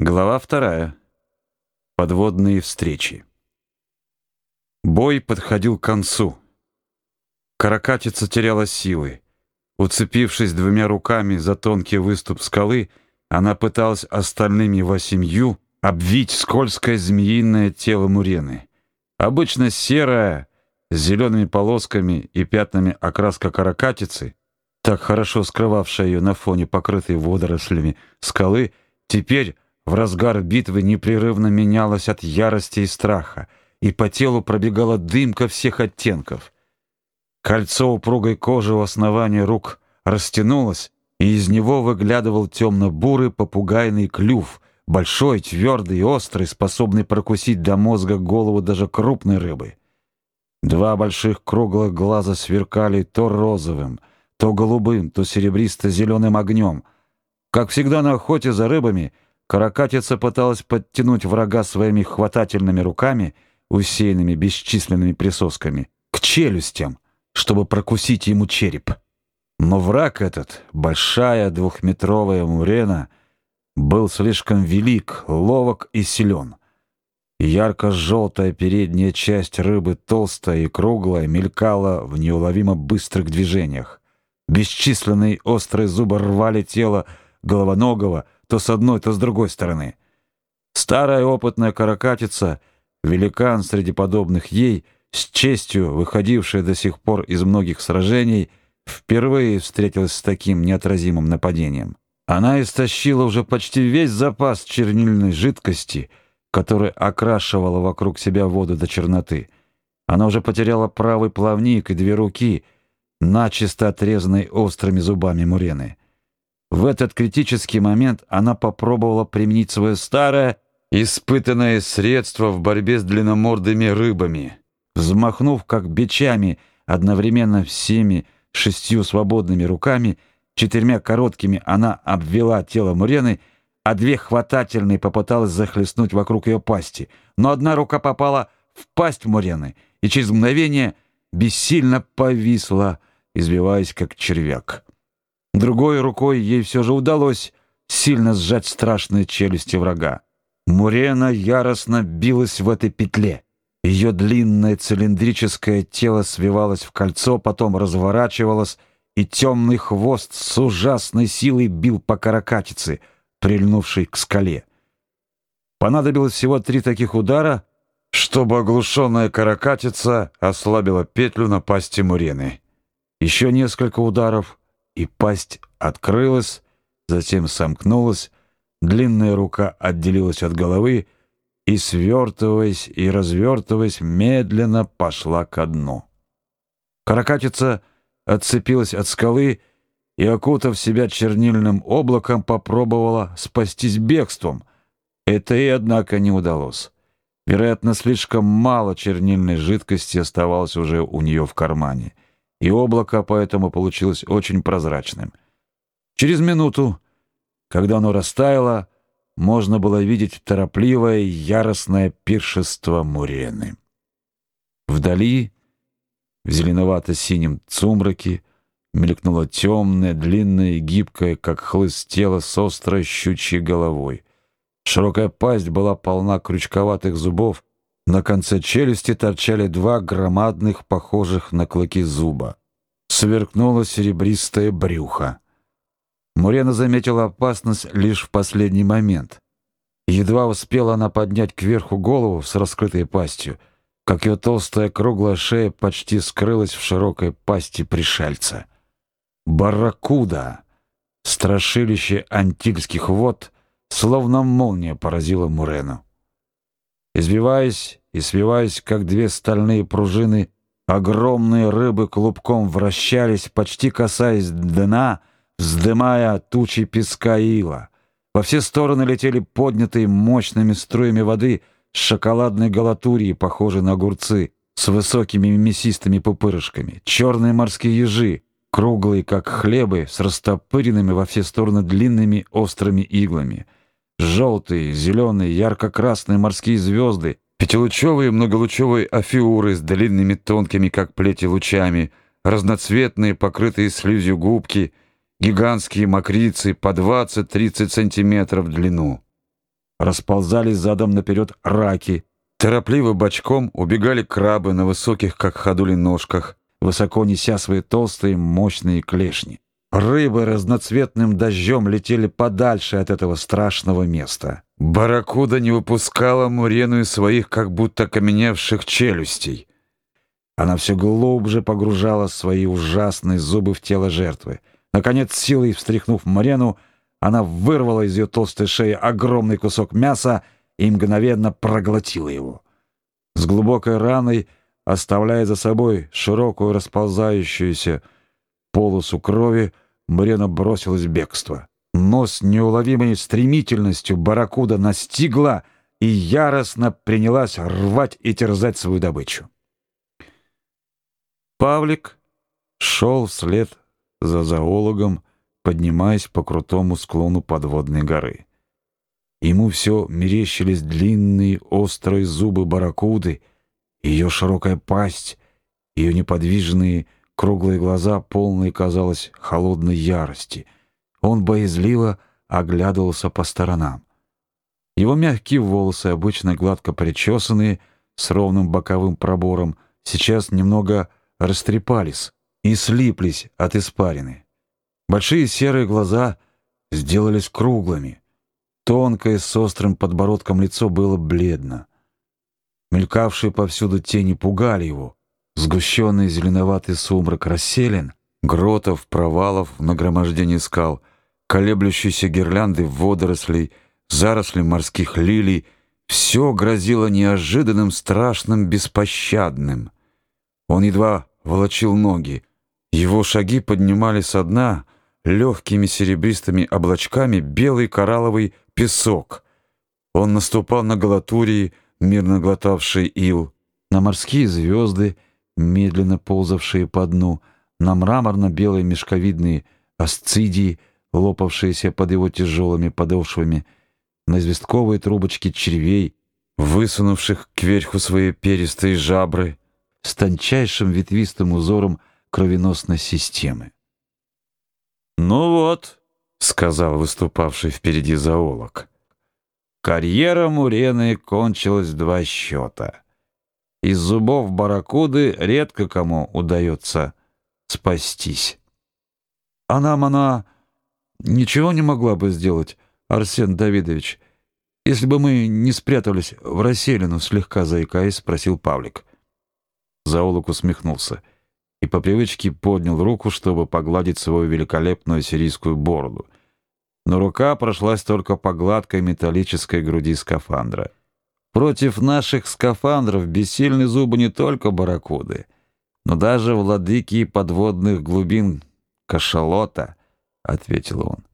Глава вторая. Подводные встречи. Бой подходил к концу. Каракатица теряла силы. Уцепившись двумя руками за тонкий выступ скалы, она пыталась остальными восемью обвить скользкое змеиное тело Мурены. Обычно серая, с зелеными полосками и пятнами окраска каракатицы, так хорошо скрывавшая ее на фоне покрытой водорослями скалы, теперь в разгар битвы непрерывно менялась от ярости и страха, и по телу пробегала дымка всех оттенков. Кольцо упругой кожи у основания рук растянулось, и из него выглядывал темно-бурый попугайный клюв, большой, твердый и острый, способный прокусить до мозга голову даже крупной рыбы. Два больших круглых глаза сверкали то розовым, то голубым, то серебристо-зеленым огнем. Как всегда на охоте за рыбами — Каракатица пыталась подтянуть врага своими хватательными руками, усеянными бесчисленными присосками, к челюстям, чтобы прокусить ему череп. Но враг этот, большая двухметровая мурена, был слишком велик, ловок и силен. Ярко-желтая передняя часть рыбы, толстая и круглая, мелькала в неуловимо быстрых движениях. Бесчисленные острые зубы рвали тело головоногого, то с одной, то с другой стороны. Старая опытная каракатица, великан среди подобных ей, с честью выходившая до сих пор из многих сражений, впервые встретилась с таким неотразимым нападением. Она истощила уже почти весь запас чернильной жидкости, которая окрашивала вокруг себя воду до черноты. Она уже потеряла правый плавник и две руки, начисто отрезанные острыми зубами мурены. В этот критический момент она попробовала применить свое старое, испытанное средство в борьбе с длинномордыми рыбами. Взмахнув как бичами одновременно всеми шестью свободными руками, четырьмя короткими она обвела тело Мурены, а две хватательные попыталась захлестнуть вокруг ее пасти. Но одна рука попала в пасть Мурены и через мгновение бессильно повисла, извиваясь как червяк. Другой рукой ей все же удалось сильно сжать страшные челюсти врага. Мурена яростно билась в этой петле. Ее длинное цилиндрическое тело свивалось в кольцо, потом разворачивалось, и темный хвост с ужасной силой бил по каракатице, прильнувшей к скале. Понадобилось всего три таких удара, чтобы оглушенная каракатица ослабила петлю на пасти Мурены. Еще несколько ударов, и пасть открылась, затем сомкнулась, длинная рука отделилась от головы и, свертываясь и развертываясь, медленно пошла ко дну. Каракатица отцепилась от скалы и, окутав себя чернильным облаком, попробовала спастись бегством. Это ей, однако, не удалось. Вероятно, слишком мало чернильной жидкости оставалось уже у нее в кармане и облако поэтому получилось очень прозрачным. Через минуту, когда оно растаяло, можно было видеть торопливое яростное пиршество Мурены. Вдали, в зеленовато-синем сумраке, мелькнуло темное, длинное и гибкое, как хлыст тело с острой щучьей головой. Широкая пасть была полна крючковатых зубов, на конце челюсти торчали два громадных, похожих на клыки зуба. Сверкнуло серебристое брюхо. Мурена заметила опасность лишь в последний момент. Едва успела она поднять кверху голову с раскрытой пастью, как ее толстая круглая шея почти скрылась в широкой пасти пришельца. Барракуда, страшилище антильских вод, словно молния поразила Мурену. Извиваясь и свиваясь, как две стальные пружины, огромные рыбы клубком вращались, почти касаясь дна, вздымая тучи песка ила. Во все стороны летели поднятые мощными струями воды шоколадной галатурии, похожие на огурцы, с высокими мясистыми пупырышками, черные морские ежи, круглые, как хлебы, с растопыренными во все стороны длинными острыми иглами — желтые, зеленые, ярко-красные морские звезды, пятилучевые многолучевые афиуры с длинными тонкими, как плети, лучами, разноцветные, покрытые слизью губки, гигантские мокрицы по 20-30 сантиметров в длину. расползались задом наперед раки. Торопливо бочком убегали крабы на высоких, как ходули, ножках, высоко неся свои толстые, мощные клешни. Рыбы разноцветным дождем летели подальше от этого страшного места. Барракуда не выпускала Мурену из своих как будто каменевших челюстей. Она все глубже погружала свои ужасные зубы в тело жертвы. Наконец, силой встряхнув Мурену, она вырвала из ее толстой шеи огромный кусок мяса и мгновенно проглотила его. С глубокой раной, оставляя за собой широкую расползающуюся полосу крови, Мрена бросилась в бегство. Но с неуловимой стремительностью барракуда настигла и яростно принялась рвать и терзать свою добычу. Павлик шел вслед за зоологом, поднимаясь по крутому склону подводной горы. Ему все мерещились длинные острые зубы барракуды, ее широкая пасть, ее неподвижные Круглые глаза, полные, казалось, холодной ярости. Он боязливо оглядывался по сторонам. Его мягкие волосы, обычно гладко причесанные, с ровным боковым пробором, сейчас немного растрепались и слиплись от испарины. Большие серые глаза сделались круглыми. Тонкое с острым подбородком лицо было бледно. Мелькавшие повсюду тени пугали его. Сгущенный зеленоватый сумрак расселен, гротов, провалов в нагромождении скал, колеблющиеся гирлянды водорослей, заросли морских лилий — все грозило неожиданным, страшным, беспощадным. Он едва волочил ноги. Его шаги поднимали со дна легкими серебристыми облачками белый коралловый песок. Он наступал на галатурии, мирно глотавший ил, на морские звезды — медленно ползавшие по дну, на мраморно-белые мешковидные асцидии, лопавшиеся под его тяжелыми подошвами, на известковые трубочки червей, высунувших кверху свои перистые жабры, с тончайшим ветвистым узором кровеносной системы. «Ну вот», — сказал выступавший впереди зоолог, — «карьера Мурены кончилась два счета». Из зубов барракуды редко кому удается спастись. А нам она ничего не могла бы сделать, Арсен Давидович, если бы мы не спрятались в расселину, слегка заикаясь, спросил Павлик. Зоолог усмехнулся и по привычке поднял руку, чтобы погладить свою великолепную сирийскую бороду. Но рука прошлась только по гладкой металлической груди скафандра. Против наших скафандров бессильны зубы не только барракуды, но даже владыки подводных глубин кашалота, — ответил он.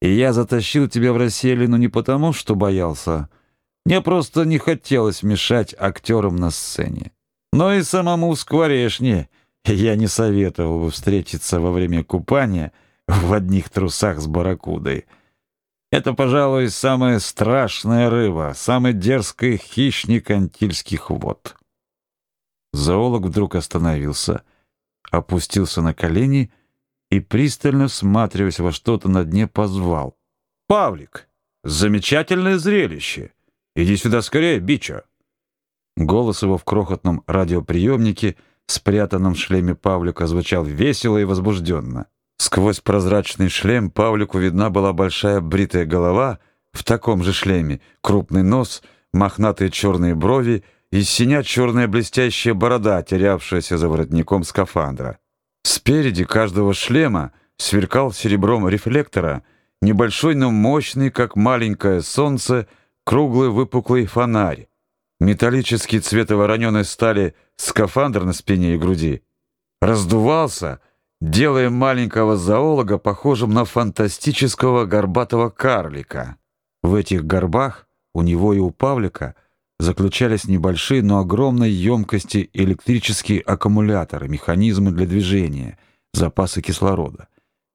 И я затащил тебя в расселину не потому, что боялся. Мне просто не хотелось мешать актерам на сцене. Но и самому скворешне я не советовал бы встретиться во время купания в одних трусах с барракудой. Это, пожалуй, самая страшная рыба, самый дерзкий хищник антильских вод. Зоолог вдруг остановился, опустился на колени и, пристально всматриваясь во что-то на дне, позвал. «Павлик, замечательное зрелище! Иди сюда скорее, бича!» Голос его в крохотном радиоприемнике, спрятанном в шлеме Павлика, звучал весело и возбужденно. Сквозь прозрачный шлем Павлику видна была большая бритая голова в таком же шлеме, крупный нос, мохнатые черные брови и синя черная блестящая борода, терявшаяся за воротником скафандра. Спереди каждого шлема сверкал серебром рефлектора небольшой, но мощный, как маленькое солнце, круглый выпуклый фонарь. Металлический цвет вороненой стали скафандр на спине и груди раздувался — делая маленького зоолога похожим на фантастического горбатого карлика. В этих горбах у него и у Павлика заключались небольшие, но огромной емкости электрические аккумуляторы, механизмы для движения, запасы кислорода.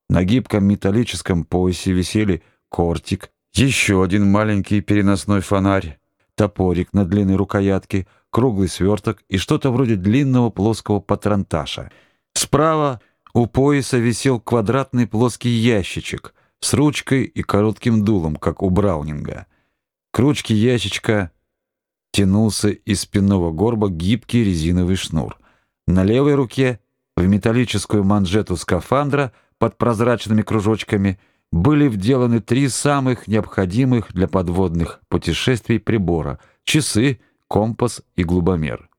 На гибком металлическом поясе висели кортик, еще один маленький переносной фонарь, топорик на длинной рукоятке, круглый сверток и что-то вроде длинного плоского патронташа. Справа у пояса висел квадратный плоский ящичек с ручкой и коротким дулом, как у Браунинга. К ручке ящичка тянулся из спинного горба гибкий резиновый шнур. На левой руке, в металлическую манжету скафандра под прозрачными кружочками, были вделаны три самых необходимых для подводных путешествий прибора: часы, компас и глубомер.